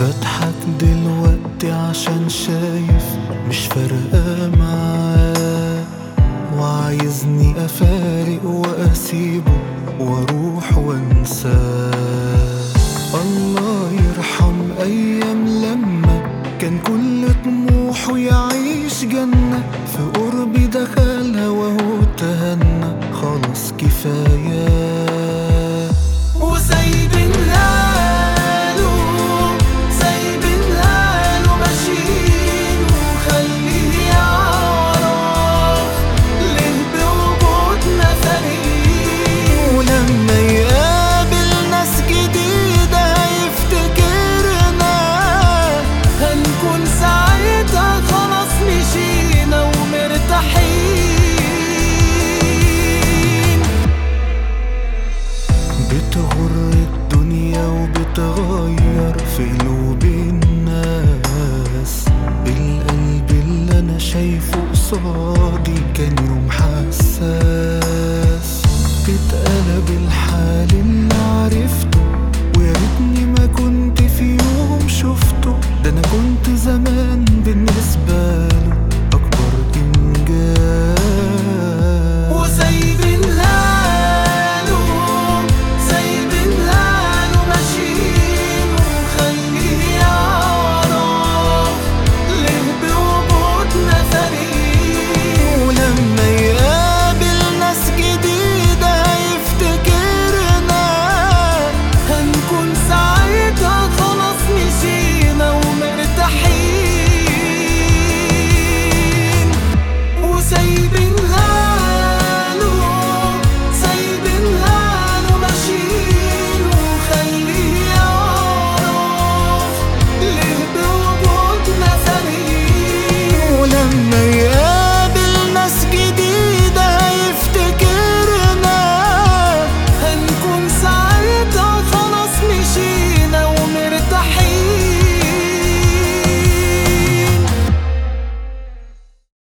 بضحك دلوقتي عشان شايف مش فارقة معاه. وعايزني أفارق وأسيبه وأروح وأنساه. الله يرحم أيام لما كان كل طموحه يعيش جنة. في قربي دخلها وهو تهنى خلاص كفاية. شايفه قصادي كان يوم حساس